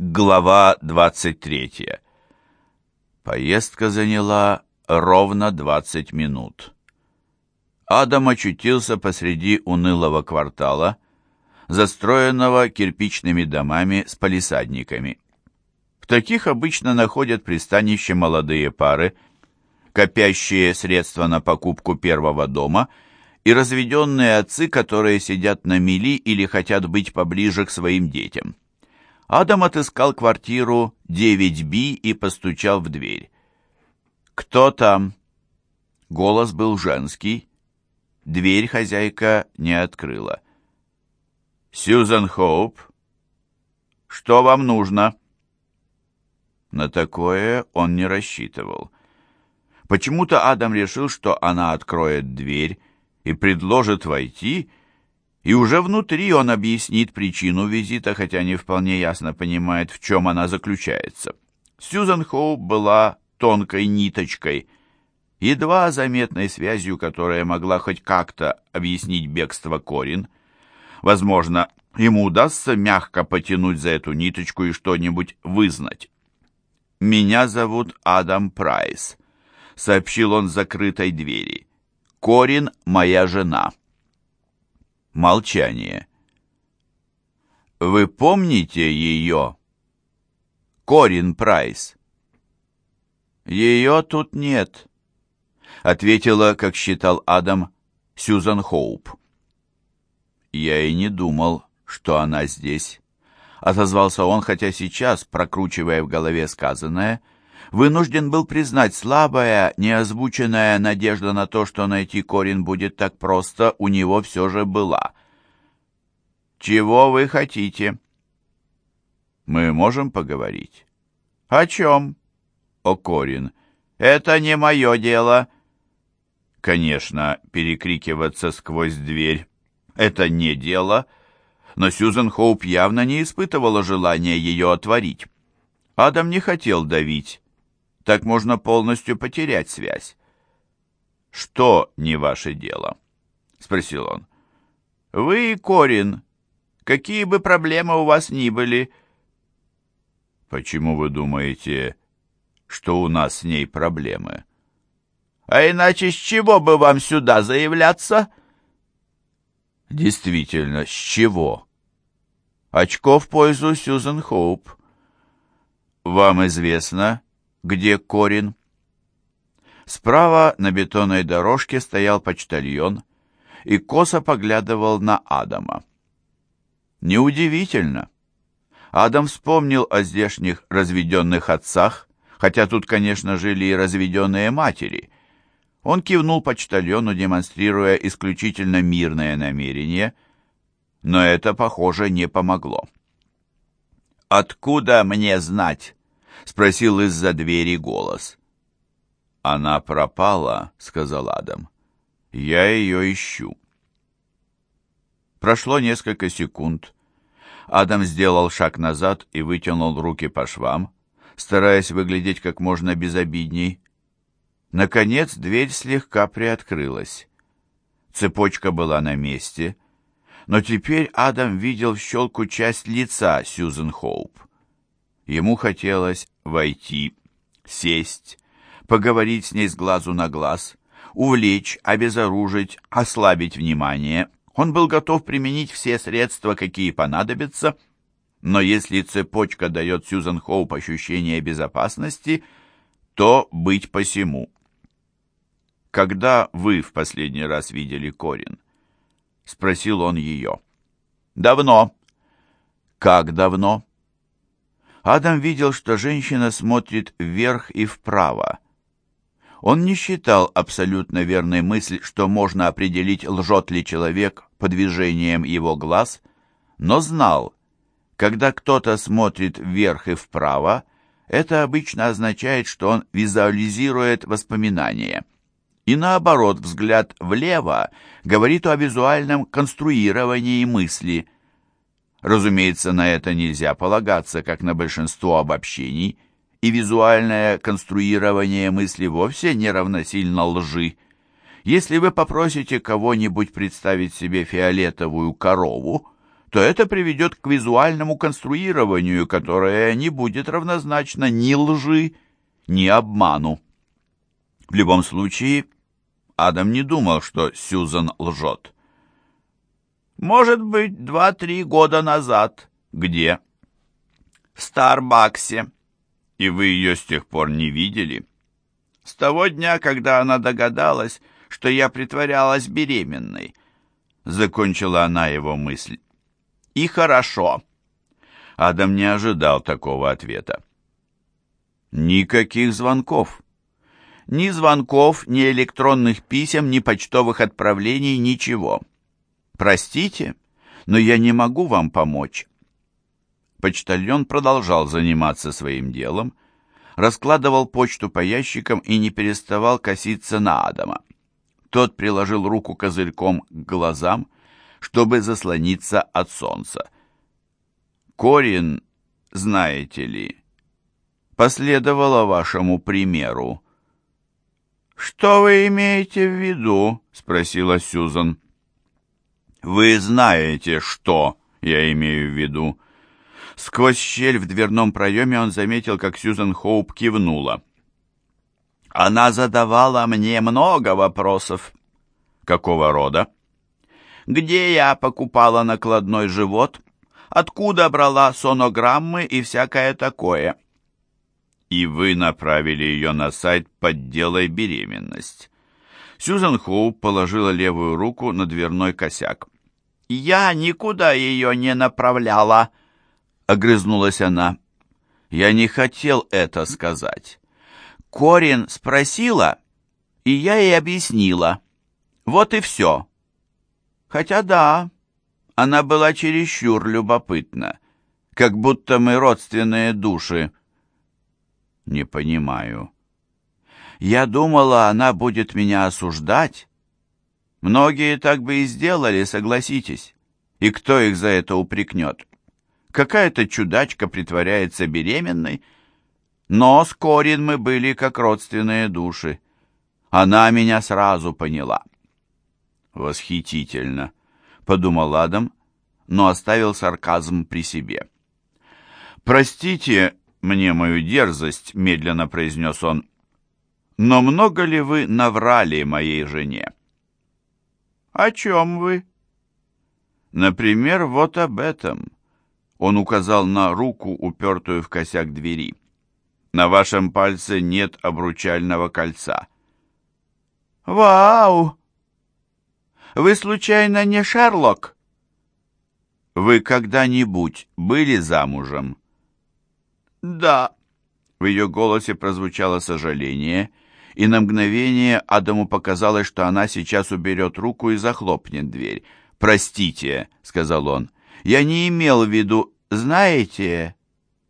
Глава 23. Поездка заняла ровно 20 минут. Адам очутился посреди унылого квартала, застроенного кирпичными домами с палисадниками. В таких обычно находят пристанище молодые пары, копящие средства на покупку первого дома, и разведенные отцы, которые сидят на мели или хотят быть поближе к своим детям. Адам отыскал квартиру 9Б и постучал в дверь. «Кто там?» Голос был женский. Дверь хозяйка не открыла. «Сьюзен Хоуп, что вам нужно?» На такое он не рассчитывал. Почему-то Адам решил, что она откроет дверь и предложит войти, и уже внутри он объяснит причину визита, хотя не вполне ясно понимает, в чем она заключается. Сьюзан Хоуп была тонкой ниточкой, едва заметной связью, которая могла хоть как-то объяснить бегство Корин. Возможно, ему удастся мягко потянуть за эту ниточку и что-нибудь вызнать. «Меня зовут Адам Прайс», — сообщил он закрытой двери. «Корин — моя жена». Молчание. «Вы помните ее?» «Корин Прайс». «Ее тут нет», — ответила, как считал Адам, Сьюзан Хоуп. «Я и не думал, что она здесь», — отозвался он, хотя сейчас, прокручивая в голове сказанное, — вынужден был признать слабая, неозвученная надежда на то, что найти Корин будет так просто, у него все же была. «Чего вы хотите?» «Мы можем поговорить?» «О чем?» «О Корин. Это не мое дело». Конечно, перекрикиваться сквозь дверь — это не дело, но Сьюзен Хоуп явно не испытывала желания ее отворить. Адам не хотел давить. Так можно полностью потерять связь. «Что не ваше дело?» — спросил он. «Вы, Корин, какие бы проблемы у вас ни были...» «Почему вы думаете, что у нас с ней проблемы?» «А иначе с чего бы вам сюда заявляться?» «Действительно, с чего?» «Очко в пользу Сьюзен Хоуп». «Вам известно, где Корин. Справа на бетонной дорожке стоял почтальон и косо поглядывал на Адама. Неудивительно. Адам вспомнил о здешних разведенных отцах, хотя тут, конечно, жили и разведенные матери. Он кивнул почтальону, демонстрируя исключительно мирное намерение, но это, похоже, не помогло. «Откуда мне знать?» Спросил из-за двери голос. «Она пропала», — сказал Адам. «Я ее ищу». Прошло несколько секунд. Адам сделал шаг назад и вытянул руки по швам, стараясь выглядеть как можно безобидней. Наконец дверь слегка приоткрылась. Цепочка была на месте, но теперь Адам видел в щелку часть лица Сьюзен Хоуп. Ему хотелось войти, сесть, поговорить с ней с глазу на глаз, увлечь, обезоружить, ослабить внимание. Он был готов применить все средства, какие понадобятся, но если цепочка дает Сьюзан Хоуп ощущение безопасности, то быть посему. «Когда вы в последний раз видели Корин?» — спросил он ее. «Давно». «Как давно?» Адам видел, что женщина смотрит вверх и вправо. Он не считал абсолютно верной мысль, что можно определить, лжет ли человек по движениям его глаз, но знал, когда кто-то смотрит вверх и вправо, это обычно означает, что он визуализирует воспоминания. И наоборот, взгляд влево говорит о визуальном конструировании мысли – Разумеется, на это нельзя полагаться, как на большинство обобщений, и визуальное конструирование мысли вовсе не равносильно лжи. Если вы попросите кого-нибудь представить себе фиолетовую корову, то это приведет к визуальному конструированию, которое не будет равнозначно ни лжи, ни обману. В любом случае, Адам не думал, что Сьюзан лжет. «Может быть, два-три года назад. Где?» «В Старбаксе. И вы ее с тех пор не видели?» «С того дня, когда она догадалась, что я притворялась беременной», — закончила она его мысль. «И хорошо». Адам не ожидал такого ответа. Никаких звонков. Ни звонков, ни электронных писем, ни почтовых отправлений, ничего. Простите, но я не могу вам помочь. Почтальон продолжал заниматься своим делом, раскладывал почту по ящикам и не переставал коситься на Адама. Тот приложил руку козырьком к глазам, чтобы заслониться от солнца. Корин, знаете ли, последовала вашему примеру. «Что вы имеете в виду?» — спросила Сьюзан. «Вы знаете, что я имею в виду». Сквозь щель в дверном проеме он заметил, как Сьюзан Хоуп кивнула. «Она задавала мне много вопросов». «Какого рода?» «Где я покупала накладной живот? Откуда брала сонограммы и всякое такое?» и вы направили ее на сайт «Подделай беременность». Сьюзан Хоуп положила левую руку на дверной косяк. «Я никуда ее не направляла», — огрызнулась она. «Я не хотел это сказать. Корин спросила, и я ей объяснила. Вот и все. Хотя да, она была чересчур любопытна, как будто мы родственные души». Не понимаю. Я думала, она будет меня осуждать. Многие так бы и сделали, согласитесь. И кто их за это упрекнет? Какая-то чудачка притворяется беременной. Но с Корин мы были как родственные души. Она меня сразу поняла. Восхитительно, подумал Адам, но оставил сарказм при себе. Простите, мне мою дерзость», — медленно произнес он. «Но много ли вы наврали моей жене?» «О чем вы?» «Например, вот об этом». Он указал на руку, упертую в косяк двери. «На вашем пальце нет обручального кольца». «Вау! Вы случайно не Шерлок?» «Вы когда-нибудь были замужем?» «Да». В ее голосе прозвучало сожаление, и на мгновение Адаму показалось, что она сейчас уберет руку и захлопнет дверь. «Простите», — сказал он, — «я не имел в виду, знаете,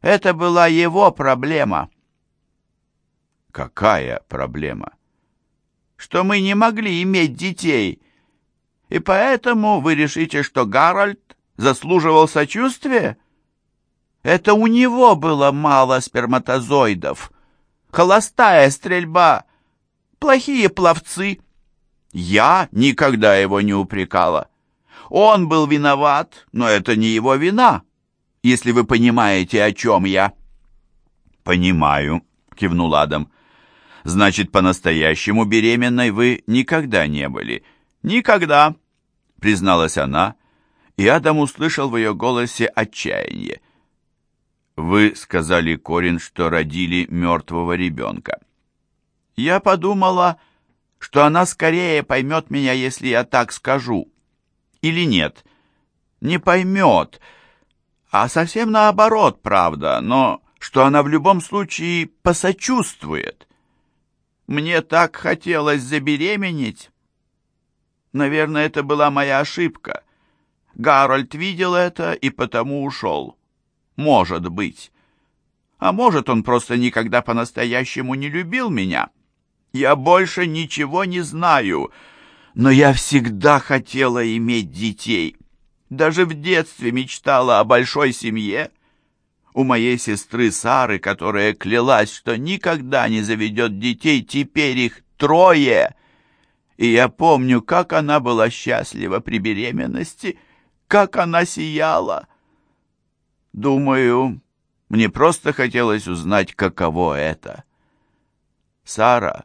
это была его проблема». «Какая проблема?» «Что мы не могли иметь детей, и поэтому вы решите, что Гарольд заслуживал сочувствия?» Это у него было мало сперматозоидов. Холостая стрельба. Плохие пловцы. Я никогда его не упрекала. Он был виноват, но это не его вина, если вы понимаете, о чем я. «Понимаю», — кивнул Адам. «Значит, по-настоящему беременной вы никогда не были?» «Никогда», — призналась она, и Адам услышал в ее голосе отчаяние. Вы сказали, Корин, что родили мертвого ребенка. Я подумала, что она скорее поймет меня, если я так скажу. Или нет? Не поймет. А совсем наоборот, правда, но что она в любом случае посочувствует. Мне так хотелось забеременеть. Наверное, это была моя ошибка. Гарольд видел это и потому ушел. Может быть. А может, он просто никогда по-настоящему не любил меня. Я больше ничего не знаю, но я всегда хотела иметь детей. Даже в детстве мечтала о большой семье. У моей сестры Сары, которая клялась, что никогда не заведет детей, теперь их трое. И я помню, как она была счастлива при беременности, как она сияла! Думаю, мне просто хотелось узнать, каково это. Сара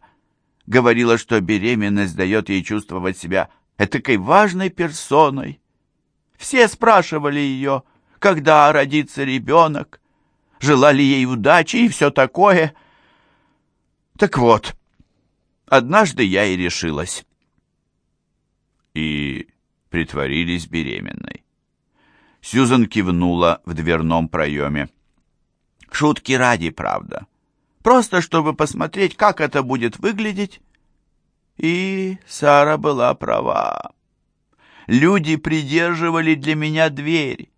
говорила, что беременность дает ей чувствовать себя этакой важной персоной. Все спрашивали ее, когда родится ребенок, желали ей удачи и все такое. Так вот, однажды я и решилась. И притворились беременной. Сьюзан кивнула в дверном проеме. Шутки ради, правда. Просто чтобы посмотреть, как это будет выглядеть. И Сара была права. Люди придерживали для меня дверь.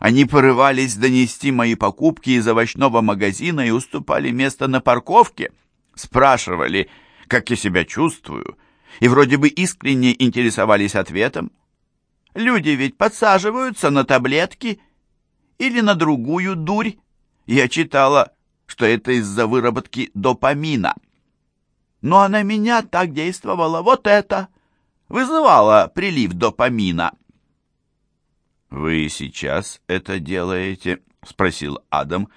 Они порывались донести мои покупки из овощного магазина и уступали место на парковке. Спрашивали, как я себя чувствую, и вроде бы искренне интересовались ответом. Люди ведь подсаживаются на таблетки или на другую дурь. Я читала, что это из-за выработки допамина. Ну а на меня так действовало вот это. Вызывало прилив допамина. «Вы сейчас это делаете?» — спросил Адам,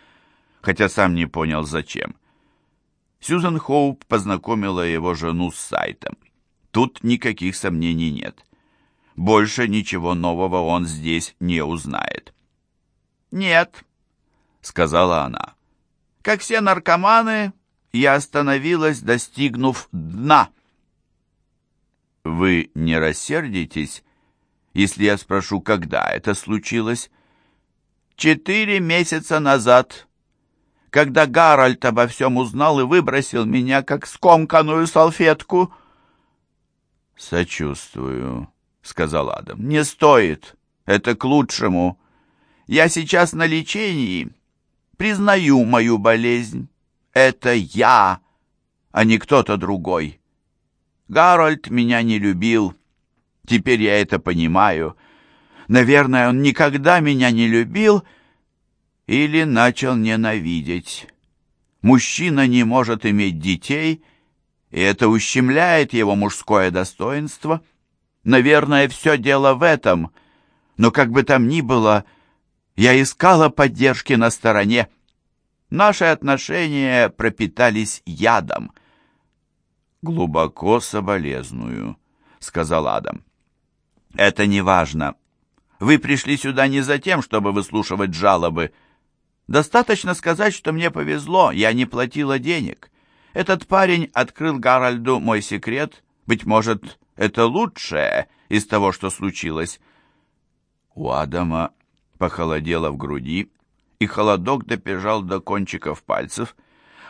хотя сам не понял, зачем. Сьюзан Хоуп познакомила его жену с сайтом. Тут никаких сомнений нет. Больше ничего нового он здесь не узнает. «Нет», — сказала она. «Как все наркоманы, я остановилась, достигнув дна». «Вы не рассердитесь, если я спрошу, когда это случилось?» «Четыре месяца назад», когда Гарольд обо всем узнал и выбросил меня, как скомканную салфетку. «Сочувствую», — сказал Адам. «Не стоит. Это к лучшему. Я сейчас на лечении. Признаю мою болезнь. Это я, а не кто-то другой. Гарольд меня не любил. Теперь я это понимаю. Наверное, он никогда меня не любил или начал ненавидеть. Мужчина не может иметь детей, и это ущемляет его мужское достоинство. Наверное, все дело в этом, но как бы там ни было, я искала поддержки на стороне. Наши отношения пропитались ядом. «Глубоко соболезную», — сказал Адам. «Это не важно. Вы пришли сюда не за тем, чтобы выслушивать жалобы. Достаточно сказать, что мне повезло, я не платила денег. Этот парень открыл Гарольду мой секрет. Быть может, это лучшее из того, что случилось». У Адама похолодело в груди, и холодок добежал до кончиков пальцев,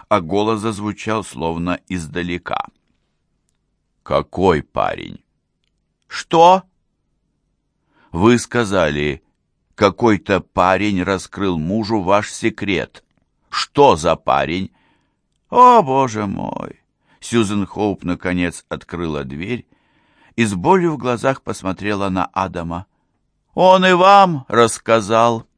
а голос зазвучал словно издалека. «Какой парень?» «Что?» «Вы сказали, какой-то парень раскрыл мужу ваш секрет. Что за парень?» «О, боже мой!» Сьюзен Хоуп наконец открыла дверь и с болью в глазах посмотрела на Адама. «Он и вам рассказал!»